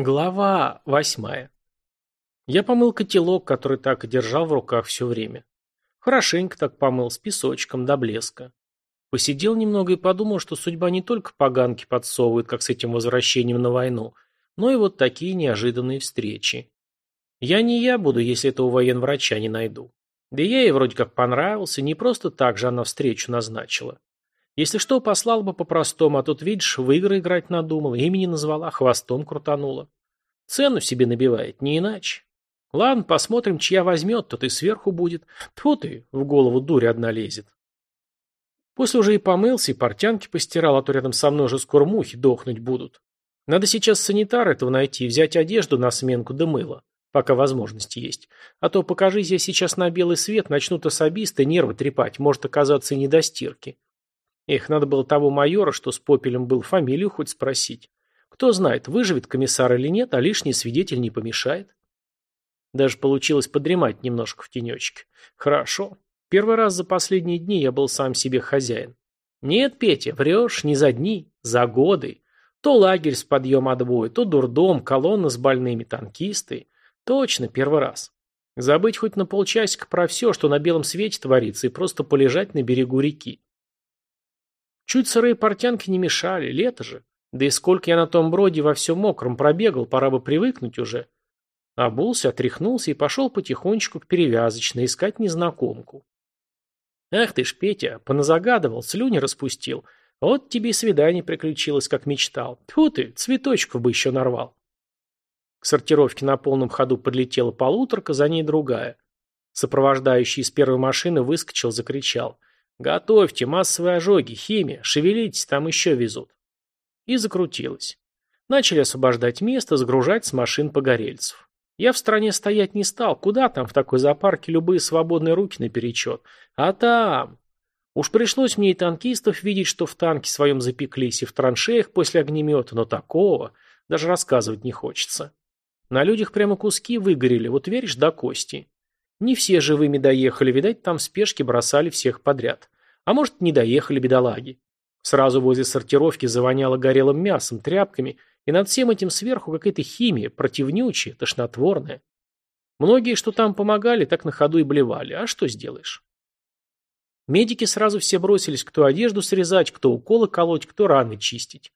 Глава восьмая. Я помыл котелок, который так и держал в руках все время. Хорошенько так помыл, с песочком, до блеска. Посидел немного и подумал, что судьба не только поганки подсовывает, как с этим возвращением на войну, но и вот такие неожиданные встречи. Я не я буду, если этого военврача не найду. Да я ей вроде как понравился, не просто так же она встречу назначила. Если что, послал бы по-простому, а тут, видишь, в игры играть надумал, имени назвала, хвостом крутанула. Цену себе набивает, не иначе. Ладно, посмотрим, чья возьмет, тот и сверху будет. Тьфу ты, в голову дурь одна лезет. После уже и помылся, и портянки постирал, а то рядом со мной уже скоро мухи дохнуть будут. Надо сейчас санитара этого найти взять одежду на сменку да мыло, пока возможность есть. А то покажись я сейчас на белый свет, начнут особисты нервы трепать, может оказаться и не до стирки. Эх, надо было того майора, что с попелем был, фамилию хоть спросить. Кто знает, выживет комиссар или нет, а лишний свидетель не помешает. Даже получилось подремать немножко в тенечке. Хорошо. Первый раз за последние дни я был сам себе хозяин. Нет, Петя, врешь, не за дни, за годы. То лагерь с подъем отбоя, то дурдом, колонна с больными, танкисты. Точно, первый раз. Забыть хоть на полчасика про все, что на белом свете творится, и просто полежать на берегу реки. Чуть сырые портянки не мешали, лето же. Да и сколько я на том броде во всем мокром пробегал, пора бы привыкнуть уже. Обулся, отряхнулся и пошел потихонечку к перевязочной искать незнакомку. Ах ты ж, Петя, поназагадывал, слюни распустил. Вот тебе и свидание приключилось, как мечтал. Тьфу ты, цветочков бы еще нарвал. К сортировке на полном ходу подлетела полуторка, за ней другая. Сопровождающий из первой машины выскочил, закричал. «Готовьте, массовые ожоги, химия, шевелитесь, там еще везут». И закрутилось. Начали освобождать место, сгружать с машин погорельцев. Я в стране стоять не стал, куда там в такой зоопарке любые свободные руки наперечет. А там... Уж пришлось мне и танкистов видеть, что в танке своем запеклись, и в траншеях после огнемета, но такого даже рассказывать не хочется. На людях прямо куски выгорели, вот веришь, до кости. Не все живыми доехали, видать, там спешки бросали всех подряд. А может, не доехали бедолаги. Сразу возле сортировки завоняло горелым мясом, тряпками, и над всем этим сверху какая-то химия, противнючая, тошнотворная. Многие, что там помогали, так на ходу и блевали. А что сделаешь? Медики сразу все бросились, кто одежду срезать, кто уколы колоть, кто раны чистить.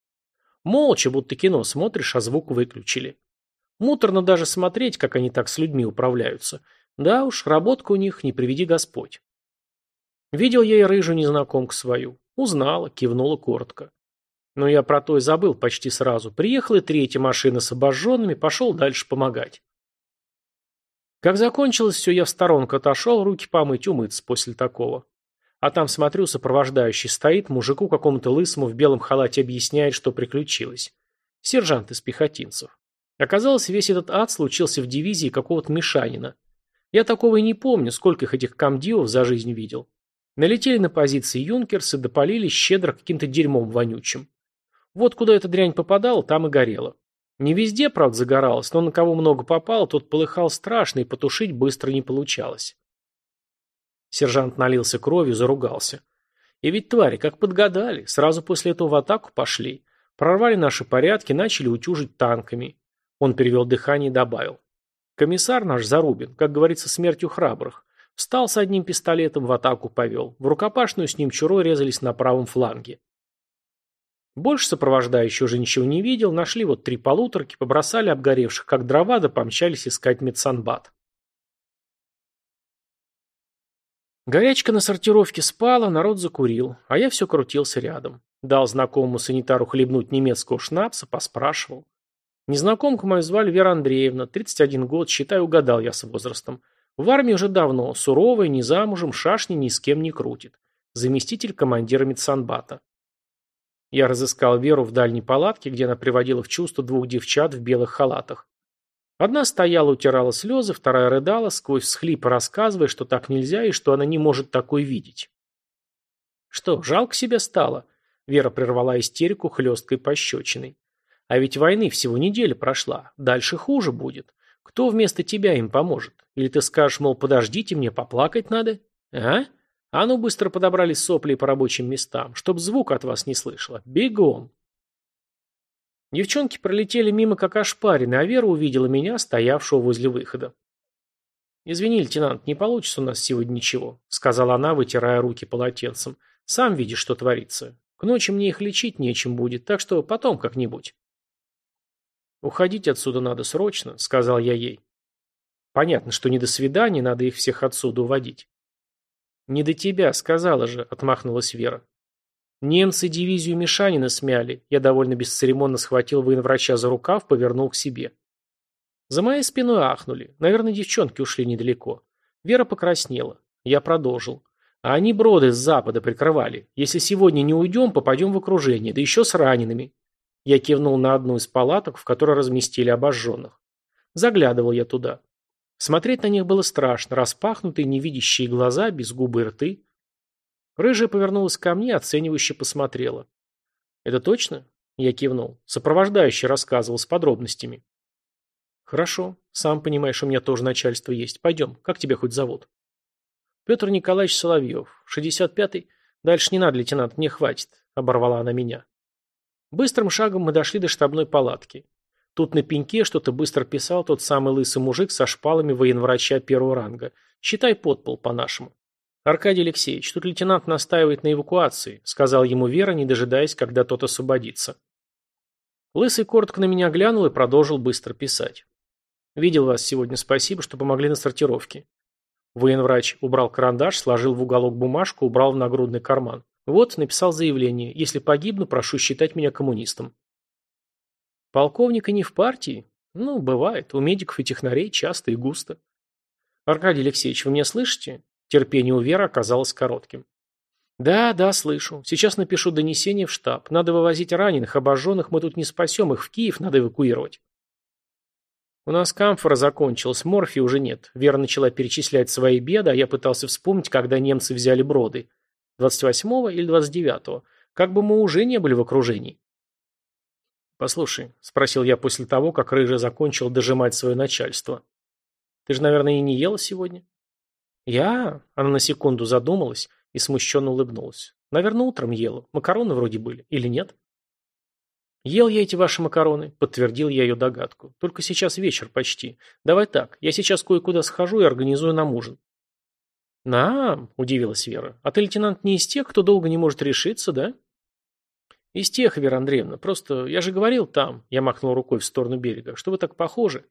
Молча, будто кино смотришь, а звук выключили. Муторно даже смотреть, как они так с людьми управляются. Да уж, работка у них, не приведи Господь. Видел я и рыжую незнакомку свою. Узнала, кивнула коротко. Но я про то и забыл почти сразу. Приехала третья машина с обожженными, пошел дальше помогать. Как закончилось все, я в сторонку отошел, руки помыть, умыться после такого. А там, смотрю, сопровождающий стоит, мужику какому-то лысому в белом халате объясняет, что приключилось. Сержант из пехотинцев. Оказалось, весь этот ад случился в дивизии какого-то Мишанина. Я такого и не помню, сколько их этих комдивов за жизнь видел. Налетели на позиции юнкерсы, допалили щедро каким-то дерьмом вонючим. Вот куда эта дрянь попадала, там и горела. Не везде, правда, загоралось, но на кого много попало, тот полыхал страшно, и потушить быстро не получалось. Сержант налился кровью, заругался. И ведь твари, как подгадали, сразу после этого в атаку пошли. Прорвали наши порядки, начали утюжить танками. Он перевел дыхание и добавил. Комиссар наш Зарубин, как говорится, смертью храбрых. Встал с одним пистолетом, в атаку повел. В рукопашную с ним чурой резались на правом фланге. Больше сопровождающий уже ничего не видел, нашли вот три полуторки, побросали обгоревших, как дрова, да помчались искать медсанбат. Горячка на сортировке спала, народ закурил, а я все крутился рядом. Дал знакомому санитару хлебнуть немецкого шнапса, поспрашивал. Незнакомку мою звали Вера Андреевна, 31 год, считай, угадал я с возрастом. В армии уже давно, суровая, не замужем, шашни ни с кем не крутит. Заместитель командира медсанбата. Я разыскал Веру в дальней палатке, где она приводила в чувство двух девчат в белых халатах. Одна стояла, утирала слезы, вторая рыдала, сквозь всхлипы рассказывая, что так нельзя и что она не может такой видеть. Что, жалко себя стало? Вера прервала истерику хлесткой пощечиной. А ведь войны всего неделя прошла. Дальше хуже будет. Кто вместо тебя им поможет? Или ты скажешь, мол, подождите, мне поплакать надо? А? А ну быстро подобрали сопли по рабочим местам, чтоб звук от вас не слышала. Бегом. Девчонки пролетели мимо как ошпарины, а Вера увидела меня, стоявшего возле выхода. «Извини, лейтенант, не получится у нас сегодня ничего», — сказала она, вытирая руки полотенцем. «Сам видишь, что творится. К ночи мне их лечить нечем будет, так что потом как-нибудь». «Уходить отсюда надо срочно», — сказал я ей. «Понятно, что не до свидания, надо их всех отсюда уводить». «Не до тебя, сказала же», — отмахнулась Вера. Немцы дивизию Мишанина смяли. Я довольно бесцеремонно схватил военврача за рукав, повернул к себе. За моей спиной ахнули. Наверное, девчонки ушли недалеко. Вера покраснела. Я продолжил. А они броды с запада прикрывали. Если сегодня не уйдем, попадем в окружение, да еще с ранеными. Я кивнул на одну из палаток, в которой разместили обожженных. Заглядывал я туда. Смотреть на них было страшно. Распахнутые невидящие глаза, без губы и рты. Рыжая повернулась ко мне, оценивающе посмотрела. «Это точно?» Я кивнул. Сопровождающий рассказывал с подробностями. «Хорошо. Сам понимаешь, у меня тоже начальство есть. Пойдем. Как тебя хоть зовут?» «Петр Николаевич Соловьев. 65-й. Дальше не надо, лейтенант, мне хватит», — оборвала она меня. Быстрым шагом мы дошли до штабной палатки. Тут на пеньке что-то быстро писал тот самый лысый мужик со шпалами военврача первого ранга. Считай подпол по-нашему. «Аркадий Алексеевич, тут лейтенант настаивает на эвакуации», сказал ему Вера, не дожидаясь, когда тот освободится. Лысый коротко на меня глянул и продолжил быстро писать. «Видел вас сегодня, спасибо, что помогли на сортировке». Военврач убрал карандаш, сложил в уголок бумажку, убрал в нагрудный карман. «Вот», написал заявление. «Если погибну, прошу считать меня коммунистом». Полковника не в партии? Ну, бывает. У медиков и технарей часто и густо. Аркадий Алексеевич, вы меня слышите? Терпение у Веры оказалось коротким. «Да, да, слышу. Сейчас напишу донесение в штаб. Надо вывозить раненых, обожженных мы тут не спасем, их в Киев надо эвакуировать». «У нас камфора закончилась, морфия уже нет». Вера начала перечислять свои беды, а я пытался вспомнить, когда немцы взяли броды. 28-го или 29-го. Как бы мы уже не были в окружении. «Послушай», — спросил я после того, как Рыжий закончил дожимать свое начальство. «Ты же, наверное, и не ела сегодня?» «Я?» Она на секунду задумалась и смущенно улыбнулась. «Наверное, утром ела. Макароны вроде были. Или нет?» «Ел я эти ваши макароны», — подтвердил я ее догадку. «Только сейчас вечер почти. Давай так, я сейчас кое-куда схожу и организую нам ужин». «Нам?» — удивилась Вера. «А ты, лейтенант, не из тех, кто долго не может решиться, да?» «Из тех, Вера Андреевна. Просто я же говорил там», — я махнул рукой в сторону берега, — «что вы так похожи».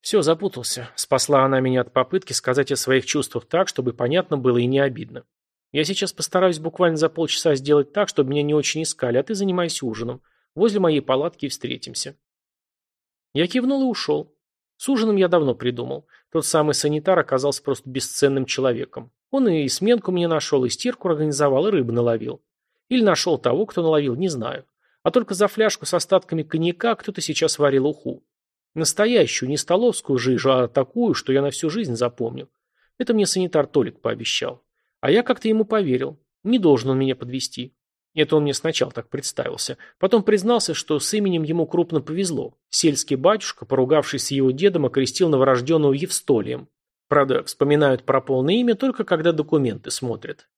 Все, запутался. Спасла она меня от попытки сказать о своих чувствах так, чтобы понятно было и не обидно. Я сейчас постараюсь буквально за полчаса сделать так, чтобы меня не очень искали, а ты занимайся ужином. Возле моей палатки встретимся. Я кивнул и ушел. С ужином я давно придумал. Тот самый санитар оказался просто бесценным человеком. Он и сменку мне нашел, и стирку организовал, и рыбу наловил. Или нашел того, кто наловил, не знаю. А только за фляжку с остатками коньяка кто-то сейчас варил уху. Настоящую, не столовскую жижу, а такую, что я на всю жизнь запомню. Это мне санитар Толик пообещал. А я как-то ему поверил. Не должен он меня подвести. Это он мне сначала так представился. Потом признался, что с именем ему крупно повезло. Сельский батюшка, поругавшись с его дедом, окрестил новорожденного Евстолием. Правда, вспоминают про полное имя только когда документы смотрят.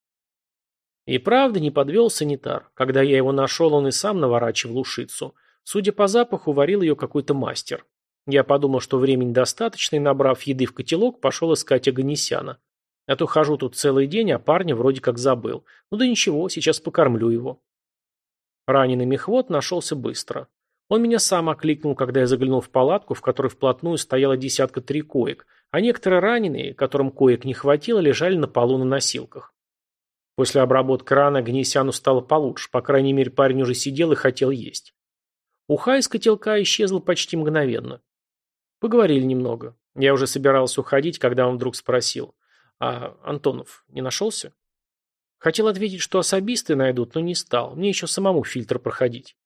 И правда не подвел санитар. Когда я его нашел, он и сам наворачивал ушицу. Судя по запаху, варил ее какой-то мастер. Я подумал, что времени достаточно, и, набрав еды в котелок, пошел искать Аганесяна. А то хожу тут целый день, а парня вроде как забыл. Ну да ничего, сейчас покормлю его. Раненый мехвод нашелся быстро. Он меня сам окликнул, когда я заглянул в палатку, в которой вплотную стояла десятка три коек, а некоторые раненые, которым коек не хватило, лежали на полу на носилках. После обработки раны Гнесяну стало получше, по крайней мере парень уже сидел и хотел есть. Уха из котелка исчезла почти мгновенно. Поговорили немного. Я уже собирался уходить, когда он вдруг спросил. А Антонов не нашелся? Хотел ответить, что особисты найдут, но не стал. Мне еще самому фильтр проходить.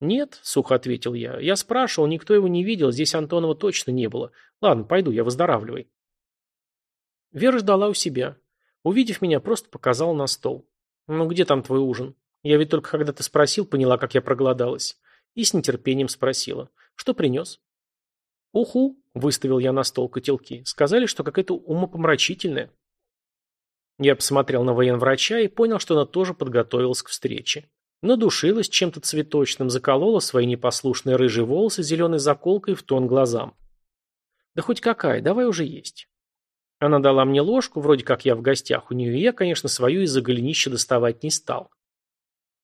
«Нет», — сухо ответил я. «Я спрашивал, никто его не видел, здесь Антонова точно не было. Ладно, пойду, я выздоравливай». Вера ждала у себя. Увидев меня, просто показал на стол. «Ну где там твой ужин? Я ведь только когда ты спросил, поняла, как я проголодалась». И с нетерпением спросила. «Что принес?» «Уху», — выставил я на стол котелки. «Сказали, что какая-то умопомрачительная». Я посмотрел на военврача и понял, что она тоже подготовилась к встрече. Надушилась чем-то цветочным, заколола свои непослушные рыжие волосы зеленой заколкой в тон глазам. Да хоть какая, давай уже есть. Она дала мне ложку, вроде как я в гостях у нее, и я, конечно, свою из-за голенища доставать не стал.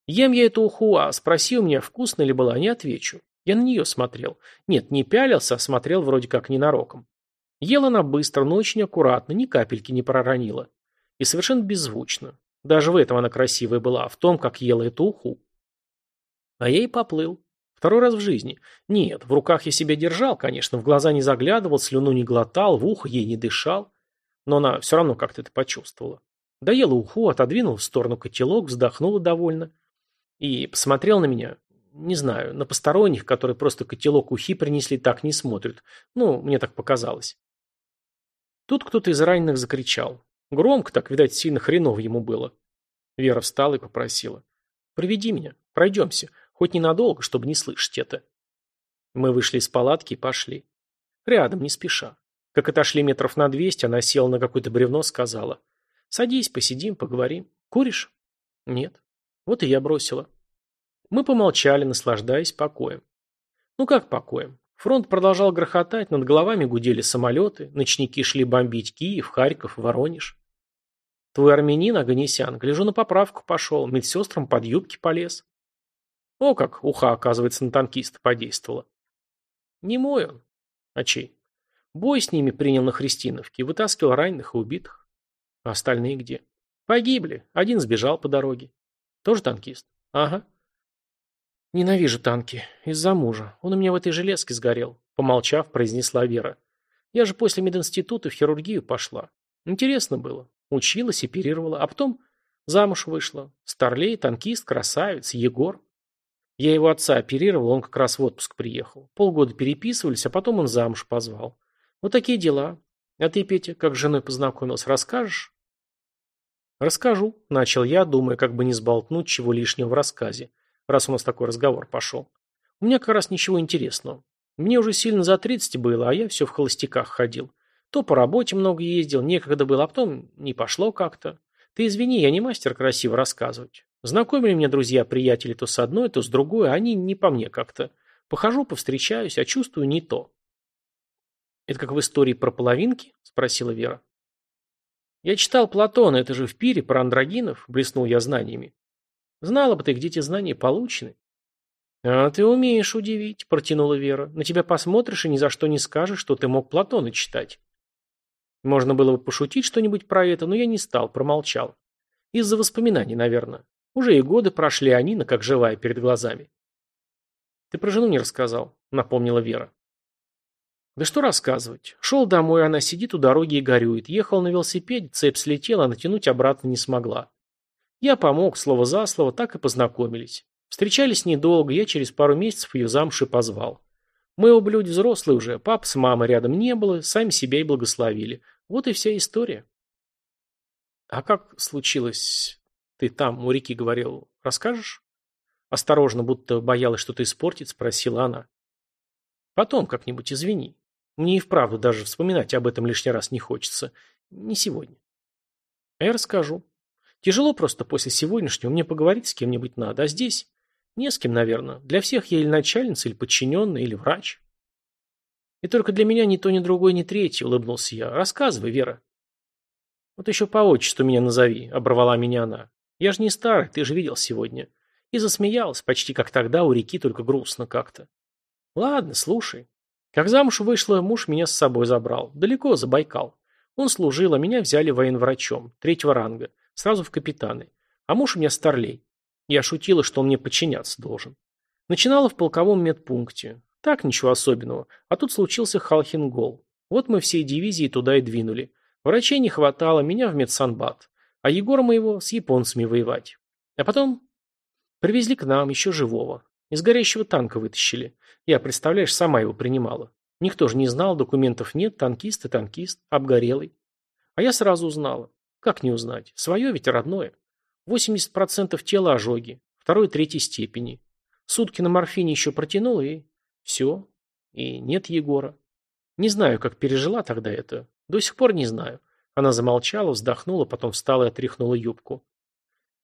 Ем я эту ухуа, спроси у меня, вкусно ли была, не отвечу. Я на нее смотрел. Нет, не пялился, а смотрел вроде как ненароком. Ела она быстро, но очень аккуратно, ни капельки не проронила. И совершенно беззвучно. Даже в этом она красивая была, в том, как ела эту уху. А я и поплыл. Второй раз в жизни. Нет, в руках я себя держал, конечно, в глаза не заглядывал, слюну не глотал, в ухо ей не дышал. Но она все равно как-то это почувствовала. Доела уху, отодвинула в сторону котелок, вздохнула довольно. И посмотрел на меня. Не знаю, на посторонних, которые просто котелок ухи принесли, так не смотрят. Ну, мне так показалось. Тут кто-то из раненых закричал. Громко так, видать, сильно хреново ему было. Вера встала и попросила. «Проведи меня, пройдемся, хоть ненадолго, чтобы не слышать это». Мы вышли из палатки и пошли. Рядом, не спеша. Как отошли метров на двести, она села на какое-то бревно, сказала. «Садись, посидим, поговорим. Куришь?» «Нет». Вот и я бросила. Мы помолчали, наслаждаясь покоем. Ну как покоем? Фронт продолжал грохотать, над головами гудели самолеты, ночники шли бомбить Киев, Харьков, Воронеж. Твой армянин, Аганесян, гляжу на поправку пошел, медсестрам под юбки полез. О как, уха, оказывается, на танкиста подействовала. Не мой он. А чей? Бой с ними принял на Христиновке, вытаскивал раненых и убитых. А остальные где? Погибли. Один сбежал по дороге. Тоже танкист? Ага. «Ненавижу танки. Из-за мужа. Он у меня в этой железке сгорел», — помолчав, произнесла Вера. «Я же после мединститута в хирургию пошла. Интересно было. Училась, оперировала. А потом замуж вышла. Старлей, танкист, красавец, Егор. Я его отца оперировал, он как раз в отпуск приехал. Полгода переписывались, а потом он замуж позвал. Вот такие дела. А ты, Петя, как с женой познакомился, расскажешь?» «Расскажу», — начал я, думая, как бы не сболтнуть чего лишнего в рассказе раз у нас такой разговор пошел. У меня как раз ничего интересного. Мне уже сильно за 30 было, а я все в холостяках ходил. То по работе много ездил, некогда было, а потом не пошло как-то. Ты извини, я не мастер красиво рассказывать. Знакомили меня друзья-приятели то с одной, то с другой, а они не по мне как-то. Похожу, повстречаюсь, а чувствую не то. «Это как в истории про половинки?» – спросила Вера. «Я читал Платона, это же в пире про андрогинов», – блеснул я знаниями. Знала бы ты, где эти знания получены. А ты умеешь удивить, протянула Вера. На тебя посмотришь и ни за что не скажешь, что ты мог Платона читать. Можно было бы пошутить что-нибудь про это, но я не стал, промолчал. Из-за воспоминаний, наверное. Уже и годы прошли, а Нина как живая перед глазами. Ты про жену не рассказал, напомнила Вера. Да что рассказывать. Шел домой, она сидит у дороги и горюет. Ехал на велосипеде, цепь слетела, а натянуть обратно не смогла. Я помог, слово за слово, так и познакомились. Встречались недолго, я через пару месяцев ее замуж и позвал. Мы оба люди взрослые уже, пап с мамой рядом не было, сами себя и благословили. Вот и вся история. А как случилось? Ты там у реки говорил, расскажешь? Осторожно, будто боялась что-то испортить, спросила она. Потом как-нибудь извини. Мне и вправду даже вспоминать об этом лишний раз не хочется. Не сегодня. Я расскажу. Тяжело просто после сегодняшнего, мне поговорить с кем-нибудь надо, а здесь не с кем, наверное. Для всех я или начальница, или подчиненный, или врач. И только для меня ни то, ни другой, ни третий, улыбнулся я. Рассказывай, Вера. Вот еще по отчеству меня назови, оборвала меня она. Я же не старый, ты же видел сегодня. И засмеялась, почти как тогда у реки, только грустно как-то. Ладно, слушай. Как замуж вышла, муж меня с собой забрал. Далеко, за Байкал. Он служил, а меня взяли военврачом, третьего ранга. Сразу в капитаны. А муж у меня старлей. Я шутила, что он мне подчиняться должен. Начинала в полковом медпункте. Так, ничего особенного. А тут случился Халхингол. Вот мы всей дивизией туда и двинули. Врачей не хватало, меня в медсанбат. А Егора моего с японцами воевать. А потом привезли к нам еще живого. Из горящего танка вытащили. Я, представляешь, сама его принимала. Никто же не знал, документов нет, танкист и танкист, обгорелый. А я сразу узнала. Как не узнать? Свое ведь родное. 80% тела ожоги, второй третьей степени. Сутки на морфине еще протянул, и все. И нет Егора. Не знаю, как пережила тогда это. До сих пор не знаю. Она замолчала, вздохнула, потом встала и отряхнула юбку.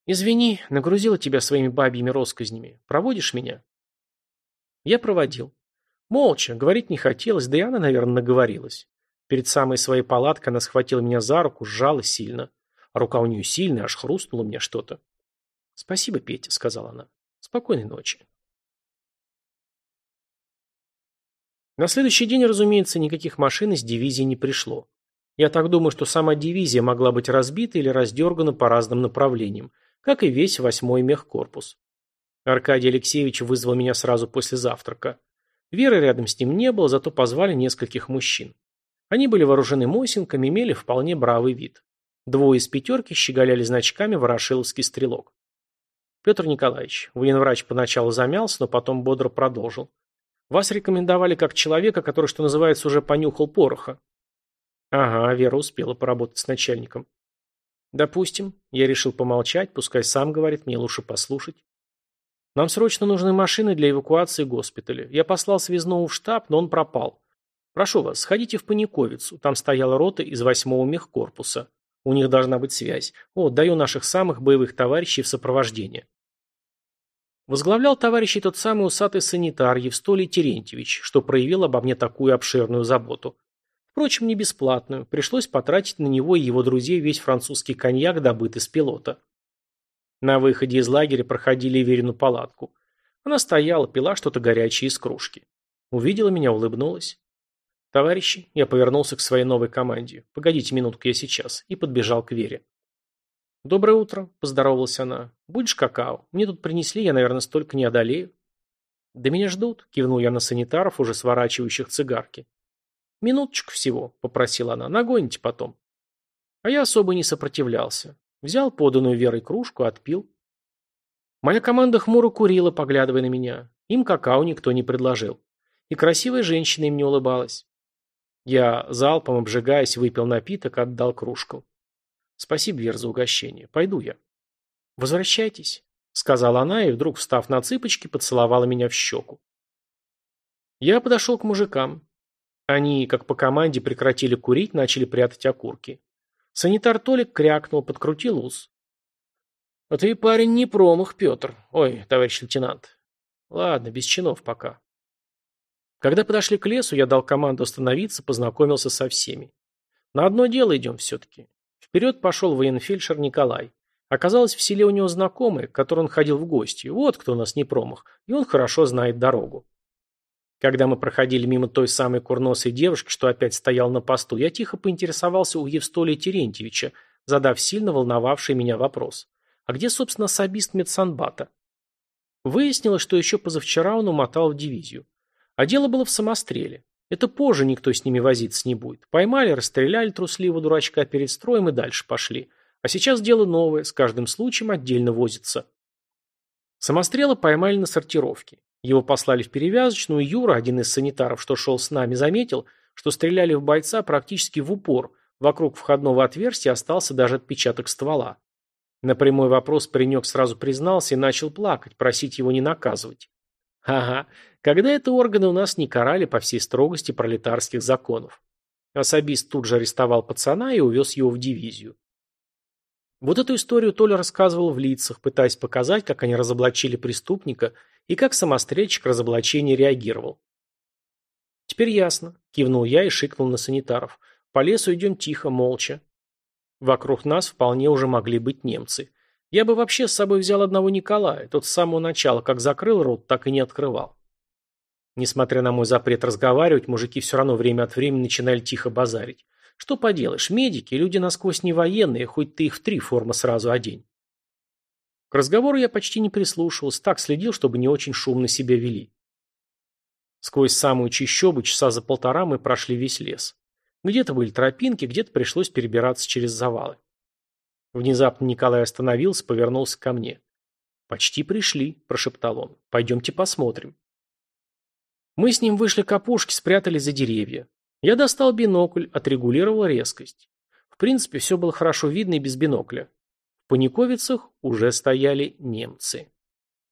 «Извини, нагрузила тебя своими бабьими росказнями. Проводишь меня?» Я проводил. Молча, говорить не хотелось, да и она, наверное, наговорилась. Перед самой своей палаткой она схватила меня за руку, сжала сильно. Рука у нее сильная, аж хрустнула мне что-то. «Спасибо, Петя», — сказала она. «Спокойной ночи». На следующий день, разумеется, никаких машин из дивизии не пришло. Я так думаю, что сама дивизия могла быть разбита или раздергана по разным направлениям, как и весь восьмой мехкорпус. Аркадий Алексеевич вызвал меня сразу после завтрака. Веры рядом с ним не было, зато позвали нескольких мужчин. Они были вооружены мосинками, имели вполне бравый вид. Двое из пятерки щеголяли значками «Ворошиловский стрелок». Петр Николаевич, военврач поначалу замялся, но потом бодро продолжил. Вас рекомендовали как человека, который, что называется, уже понюхал пороха. Ага, Вера успела поработать с начальником. Допустим. Я решил помолчать, пускай сам говорит, мне лучше послушать. Нам срочно нужны машины для эвакуации госпиталя. Я послал связного в штаб, но он пропал. Прошу вас, сходите в Паниковицу. Там стояла рота из восьмого мехкорпуса. У них должна быть связь. Вот, даю наших самых боевых товарищей в сопровождение. Возглавлял товарищей тот самый усатый санитар Евстолий Терентьевич, что проявил обо мне такую обширную заботу. Впрочем, не бесплатную. Пришлось потратить на него и его друзей весь французский коньяк, добытый с пилота. На выходе из лагеря проходили Верину палатку. Она стояла, пила что-то горячее из кружки. Увидела меня, улыбнулась. «Товарищи», я повернулся к своей новой команде. «Погодите минутку, я сейчас». И подбежал к Вере. «Доброе утро», – поздоровалась она. «Будешь какао? Мне тут принесли, я, наверное, столько не одолею». «Да меня ждут», – кивнул я на санитаров, уже сворачивающих цигарки. «Минуточку всего», – попросила она, – «нагоните потом». А я особо не сопротивлялся. Взял поданную Верой кружку, отпил. Моя команда хмуро курила, поглядывая на меня. Им какао никто не предложил. И красивая женщина им не улыбалась. Я, залпом обжигаясь, выпил напиток, отдал кружку. Спасибо, Вер, за угощение. Пойду я. Возвращайтесь, сказала она и вдруг, встав на цыпочки, поцеловала меня в щеку. Я подошел к мужикам. Они, как по команде, прекратили курить, начали прятать окурки. Санитар Толик крякнул, подкрутил ус. «А ты, парень, не промах, Петр. Ой, товарищ лейтенант. Ладно, без чинов пока». Когда подошли к лесу, я дал команду остановиться, познакомился со всеми. На одно дело идем все-таки. Вперед пошел военфельдшер Николай. Оказалось, в селе у него знакомый, к которому он ходил в гости. Вот кто у нас не промах. И он хорошо знает дорогу. Когда мы проходили мимо той самой курносой девушки, что опять стоял на посту, я тихо поинтересовался у Евстолия Терентьевича, задав сильно волновавший меня вопрос. А где, собственно, особист медсанбата? Выяснилось, что еще позавчера он умотал в дивизию. А дело было в самостреле. Это позже никто с ними возиться не будет. Поймали, расстреляли трусливого дурачка перед строем и дальше пошли. А сейчас дело новое, с каждым случаем отдельно возится. Самострела поймали на сортировке. Его послали в перевязочную, Юра, один из санитаров, что шел с нами, заметил, что стреляли в бойца практически в упор. Вокруг входного отверстия остался даже отпечаток ствола. На прямой вопрос паренек сразу признался и начал плакать, просить его не наказывать. Ага, когда это органы у нас не карали по всей строгости пролетарских законов. Особист тут же арестовал пацана и увез его в дивизию. Вот эту историю Толя рассказывал в лицах, пытаясь показать, как они разоблачили преступника и как самострельщик разоблачение реагировал. «Теперь ясно», – кивнул я и шикнул на санитаров. «По лесу идем тихо, молча». Вокруг нас вполне уже могли быть немцы. Я бы вообще с собой взял одного Николая, тот с самого начала как закрыл рот, так и не открывал. Несмотря на мой запрет разговаривать, мужики все равно время от времени начинали тихо базарить. Что поделаешь, медики – люди насквозь не военные, хоть ты их в три формы сразу одень. К разговору я почти не прислушивался, так следил, чтобы не очень шумно себя вели. Сквозь самую чищобу часа за полтора мы прошли весь лес. Где-то были тропинки, где-то пришлось перебираться через завалы. Внезапно Николай остановился, повернулся ко мне. «Почти пришли», – прошептал он. «Пойдемте посмотрим». Мы с ним вышли к опушке, спрятались за деревья. Я достал бинокль, отрегулировал резкость. В принципе, все было хорошо видно и без бинокля. В Паниковицах уже стояли немцы.